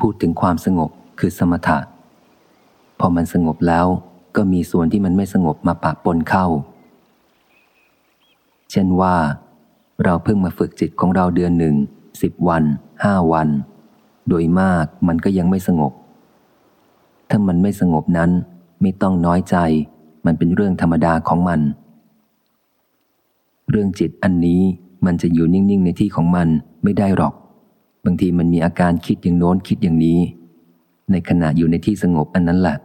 พูดถึงความสงบคือสมถะ พอมันสงบแล้วก็มีส่วนที่มันไม่สงบมาปะปนเข้า เช่นว่า เราเพิ่งมาฝึกจิตของเราเดือนหนึ่งสิบวันห้าวัน โดยมากมันก็ยังไม่สงบ ถ้ามันไม่สงบนั้นไม่ต้องน้อยใจ มันเป็นเรื่องธรรมดาของมัน เรื่องจิตอันนี้มันจะอยู่นิ่ง ๆ ในที่ของมันไม่ได้หรอก บางทีมันมีอาการคิดอย่างโน้นคิดอย่างนี้ ในขณะอยู่ในที่สงบอันนั้นแหละ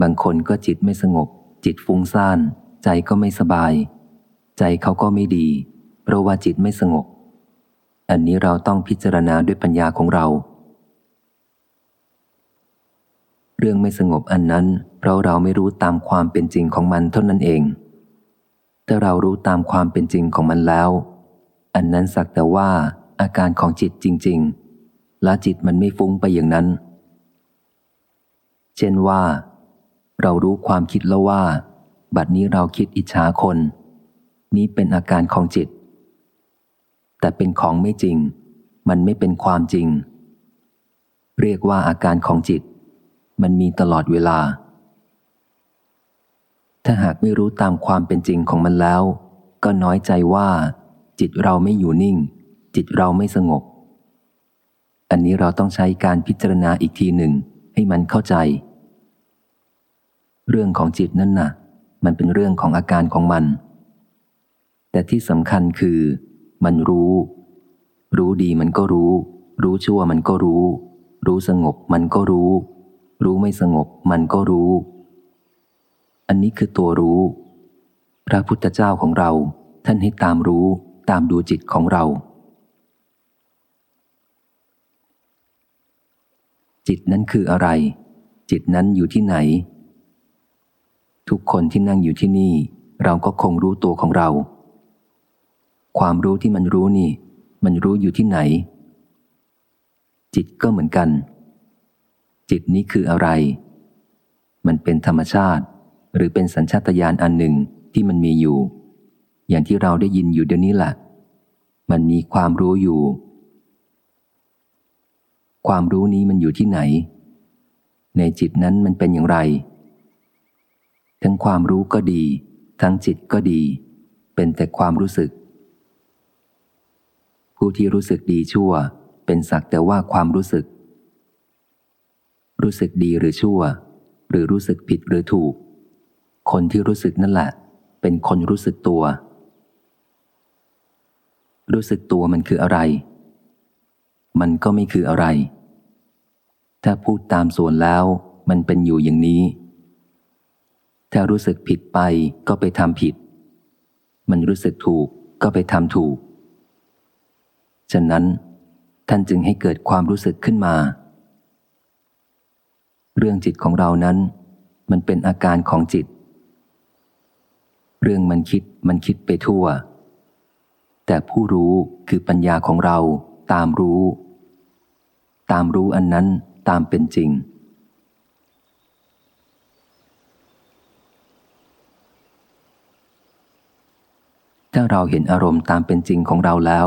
บางคนก็จิตไม่สงบ จิตฟุ้งซ่าน ใจก็ไม่สบาย ใจเขาก็ไม่ดี เพราะว่าจิตไม่สงบ อันนี้เราต้องพิจารณาด้วยปัญญาของเรา เรื่องไม่สงบอันนั้น เพราะเราไม่รู้ตามความเป็นจริงของมันเท่านั้นเอง ถ้าเรารู้ตามความเป็นจริงของมันแล้ว อันนั้นสักแต่ว่า อาการของจิตจริง ๆ และจิตมันไม่ฟุ้งไปอย่างนั้น เช่นว่า เรารู้ความคิดแล้วว่า บัดนี้เราคิดอิจฉาคน นี้เป็นอาการของจิต แต่เป็นของไม่จริง มันไม่เป็นความจริง เรียกว่าอาการของจิต มันมีตลอดเวลา ถ้าหากไม่รู้ตามความเป็นจริงของมันแล้ว ก็น้อยใจว่าจิตเราไม่อยู่นิ่ง จิตเราไม่สงบ อันนี้เราต้องใช้การพิจารณาอีกทีหนึ่งให้มันเข้าใจ เรื่องของจิตนั่นนะ่ะ มันเป็นเรื่องของอาการของมัน แต่ที่สำคัญคือ มันรู้ รู้ดีมันก็รู้ รู้ชั่วมันก็รู้ รู้สงบมันก็รู้ รู้ไม่สงบมันก็รู้ อันนี้คือตัวรู้ พระพุทธเจ้าของเราท่านให้ตามรู้ตามดูจิตของเรา จิตนั้นคืออะไร จิตนั้นอยู่ที่ไหน ทุกคนที่นั่งอยู่ที่นี่ เราก็คงรู้ตัวของเรา ความรู้ที่มันรู้นี่ มันรู้อยู่ที่ไหน จิตก็เหมือนกัน จิตนี้คืออะไร มันเป็นธรรมชาติ หรือเป็นสัญชาตญาณอันหนึ่งที่มันมีอยู่ อย่างที่เราได้ยินอยู่เดี๋ยวนี้แหละมันมีความรู้อยู่ ความรู้นี้มันอยู่ที่ไหน ในจิตนั้นมันเป็นอย่างไร ทั้งความรู้ก็ดี ทั้งจิตก็ดี เป็นแต่ความรู้สึก ผู้ที่รู้สึกดีชั่ว เป็นสักแต่ว่าความรู้สึก รู้สึกดีหรือชั่ว หรือรู้สึกผิดหรือถูก คนที่รู้สึกนั่นแหละ เป็นคนรู้สึกตัว รู้สึกตัวมันคืออะไร มันก็ไม่คืออะไร ถ้าพูดตามส่วนแล้ว มันเป็นอยู่อย่างนี้ ถ้ารู้สึกผิดไปก็ไปทำผิด มันรู้สึกถูกก็ไปทำถูก ฉะนั้น ท่านจึงให้เกิดความรู้สึกขึ้นมา เรื่องจิตของเรานั้น มันเป็นอาการของจิต เรื่องมันคิดมันคิดไปทั่ว แต่ผู้รู้คือปัญญาของเรา ตามรู้ ตามรู้อันนั้นตามเป็นจริง ถ้าเราเห็นอารมณ์ตามเป็นจริงของเราแล้ว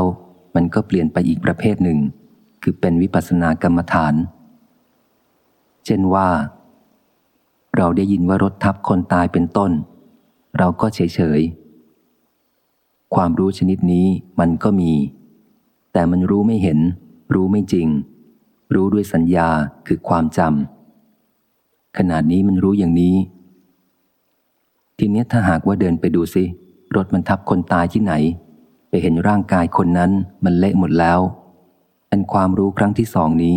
มันก็เปลี่ยนไปอีกประเภทหนึ่ง คือเป็นวิปัสสนากรรมฐาน เช่นว่า เราได้ยินว่ารถทับคนตายเป็นต้น เราก็เฉยเฉยความรู้ชนิดนี้มันก็มี แต่มันรู้ไม่เห็น รู้ไม่จริง รู้ด้วยสัญญาคือความจำขนาดนี้มันรู้อย่างนี้ ทีนี้ถ้าหากว่าเดินไปดูซิ รถมันทับคนตายที่ไหน ไปเห็นร่างกายคนนั้นมันเละหมดแล้ว อันความรู้ครั้งที่สองนี้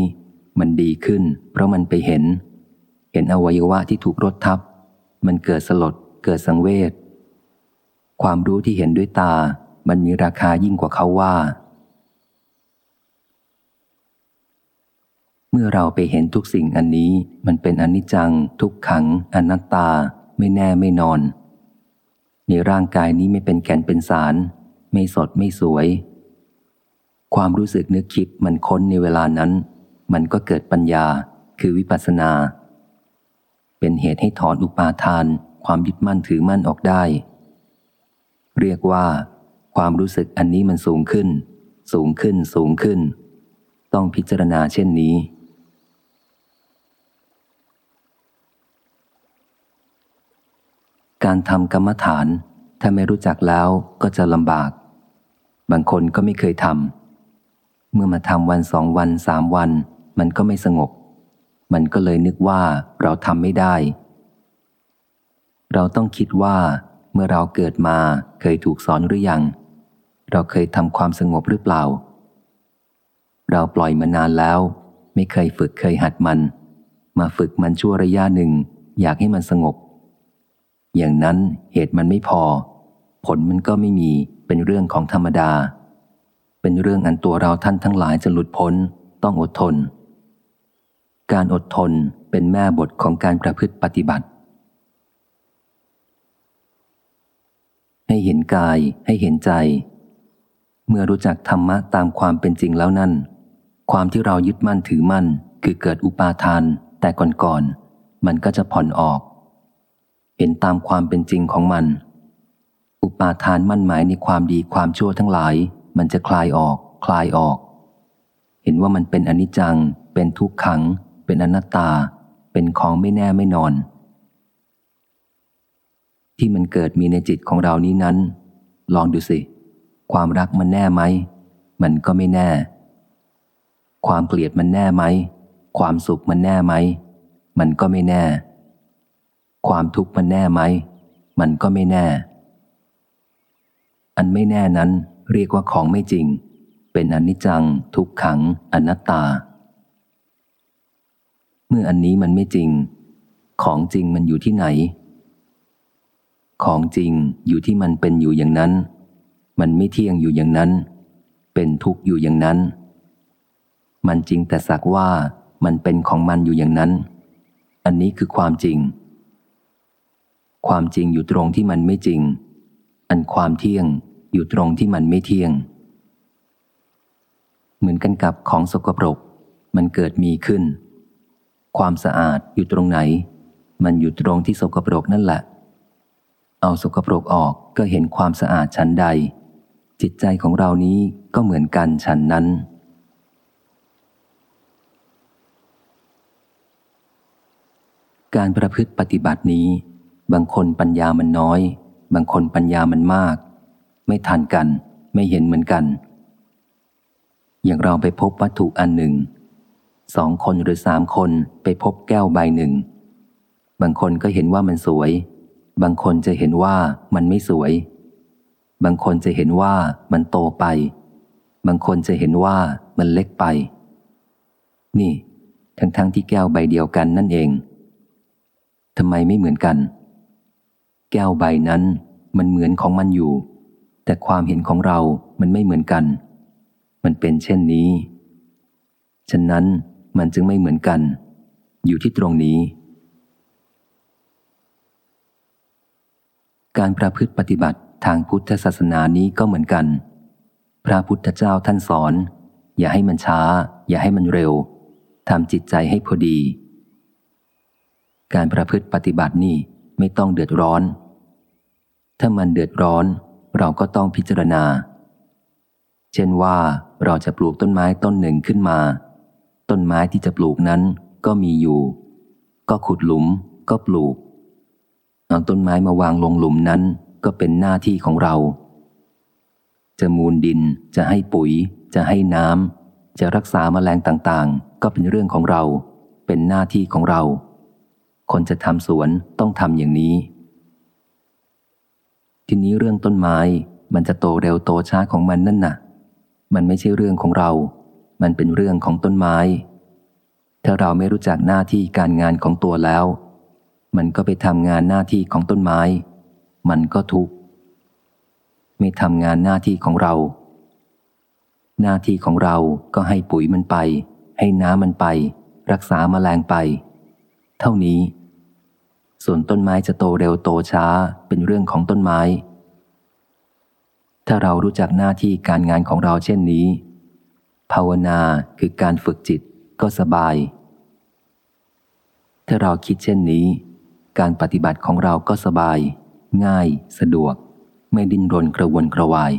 มันดีขึ้น เพราะมันไปเห็น เห็นอวัยวะที่ถูกรถทับ มันเกิดสลด เกิดสังเวชความรู้ที่เห็นด้วยตา มันมีราคายิ่งกว่าเขาว่า เมื่อเราไปเห็นทุกสิ่งอันนี้มันเป็นอนิจจัง ทุกขัง อนัตตา ไม่แน่ไม่นอน ในร่างกายนี้ไม่เป็นแก่นเป็นสาร ไม่สดไม่สวย ความรู้สึกนึกคิดมันค้นในเวลานั้น มันก็เกิดปัญญาคือวิปัสสนา เป็นเหตุให้ถอนอุปาทาน ความยึดมั่นถือมั่นออกได้ เรียกว่า ความรู้สึกอันนี้มันสูงขึ้น สูงขึ้นสูงขึ้น ต้องพิจารณาเช่นนี้ การทำกรรมฐาน ถ้าไม่รู้จักแล้วก็จะลำบาก บางคนก็ไม่เคยทำเมื่อมาทำวันสองวันสามวัน มันก็ไม่สงบ มันก็เลยนึกว่าเราทำไม่ได้ เราต้องคิดว่า เมื่อเราเกิดมาเคยถูกสอนหรือยัง เราเคยทำความสงบหรือเปล่า เราปล่อยมานานแล้ว ไม่เคยฝึกเคยหัดมัน มาฝึกมันชั่วระยะหนึ่ง อยากให้มันสงบ อย่างนั้นเหตุมันไม่พอ ผลมันก็ไม่มีเป็นเรื่องของธรรมดา เป็นเรื่องอันตัวเราท่านทั้งหลายจะหลุดพ้นต้องอดทน การอดทนเป็นแม่บทของการประพฤติปฏิบัติ ให้เห็นกายให้เห็นใจ เมื่อรู้จักธรรมะตามความเป็นจริงแล้วนั่น ความที่เรายึดมั่นถือมั่น คือเกิดอุปาทานแต่ก่อนๆมันก็จะผ่อนออก เห็นตามความเป็นจริงของมัน อุปาทานมั่นหมายในความดีความชั่วทั้งหลาย มันจะคลายออก คลายออก เห็นว่ามันเป็นอนิจจัง เป็นทุกขัง เป็นอนัตตา เป็นของไม่แน่ไม่นอน ที่มันเกิดมีในจิตของเรานี้นั้น ลองดูสิ ความรักมันแน่ไหม มันก็ไม่แน่ ความเกลียดมันแน่ไหม ความสุขมันแน่ไหม มันก็ไม่แน่ ความทุกข์มันแน่ไหม มันก็ไม่แน่ อันไม่แน่นั้นเรียกว่าของไม่จริง เป็นอนิจจัง ทุกขัง อนัตตา เมื่ออันนี้มันไม่จริง ของจริงมันอยู่ที่ไหน ของจริงอยู่ที่มันเป็นอยู่อย่างนั้น มันไม่เที่ยงอยู่อย่างนั้น เป็นทุกข์อยู่อย่างนั้น มันจริงแต่สักว่ามันเป็นของมันอยู่อย่างนั้น อันนี้คือความจริง ความจริงอยู่ตรงที่มันไม่จริง อันความเที่ยงอยู่ตรงที่มันไม่เที่ยง เหมือนกันกับของสกปรก มันเกิดมีขึ้น ความสะอาดอยู่ตรงไหน มันอยู่ตรงที่สกปรกนั่นแหละ เอาสกปรกออกก็เห็นความสะอาดชั้นใด จิตใจของเรานี้ก็เหมือนกันชั้นนั้นการประพฤติปฏิบัตินี้ บางคนปัญญามันน้อย บางคนปัญญามันมาก ไม่ทันกัน ไม่เห็นเหมือนกัน อย่างเราไปพบวัตถุอันหนึ่ง สองคนหรือสามคนไปพบแก้วใบหนึ่ง บางคนก็เห็นว่ามันสวย บางคนจะเห็นว่ามันไม่สวย บางคนจะเห็นว่ามันโตไป บางคนจะเห็นว่ามันเล็กไป นี่ ทั้งๆทที่แก้วใบเดียวกันนั่นเองทำไมไม่เหมือนกัน แก้วใบนั้นมันเหมือนของมันอยู่ แต่ความเห็นของเรามันไม่เหมือนกัน มันเป็นเช่นนี้ ฉะนั้นมันจึงไม่เหมือนกัน อยู่ที่ตรงนี้ การประพฤติปฏิบัติทางพุทธศาสนานี้ก็เหมือนกัน พระพุทธเจ้าท่านสอน อย่าให้มันช้า อย่าให้มันเร็วทำจิตใจให้พอดี การประพฤติปฏิบัตินี่ ไม่ต้องเดือดร้อน ถ้ามันเดือดร้อน เราก็ต้องพิจารณา เช่นว่าเราจะปลูกต้นไม้ต้นหนึ่งขึ้นมา ต้นไม้ที่จะปลูกนั้นก็มีอยู่ ก็ขุดหลุมก็ปลูกเอาต้นไม้มาวางลงหลุมนั้นก็เป็นหน้าที่ของเรา จะมูลดินจะให้ปุ๋ย จะให้น้ำจะรักษามาแมลงต่างๆ ก็เป็นเรื่องของเรา เป็นหน้าที่ของเรา คนจะทำสวนต้องทำอย่างนี้ ทีนี้เรื่องต้นไม้มันจะโตเร็วโตช้าของมันนั่นนะ่ะ มันไม่ใช่เรื่องของเรา มันเป็นเรื่องของต้นไม้ ถ้าเราไม่รู้จักหน้าที่การงานของตัวแล้ว มันก็ไปทำงานหน้าที่ของต้นไม้ มันก็ทุกข์ ไม่ทำงานหน้าที่ของเรา หน้าที่ของเราก็ให้ปุ๋ยมันไป ให้น้ำมันไป รักษามาแมลงไป เท่านี้ ส่วนต้นไม้จะโตเร็วโตช้าเป็นเรื่องของต้นไม้ ถ้าเรารู้จักหน้าที่การงานของเราเช่นนี้ ภาวนาคือการฝึกจิตก็สบาย ถ้าเราคิดเช่นนี้ การปฏิบัติของเราก็สบาย ง่าย สะดวก ไม่ดิ้นรนกระวนกระวาย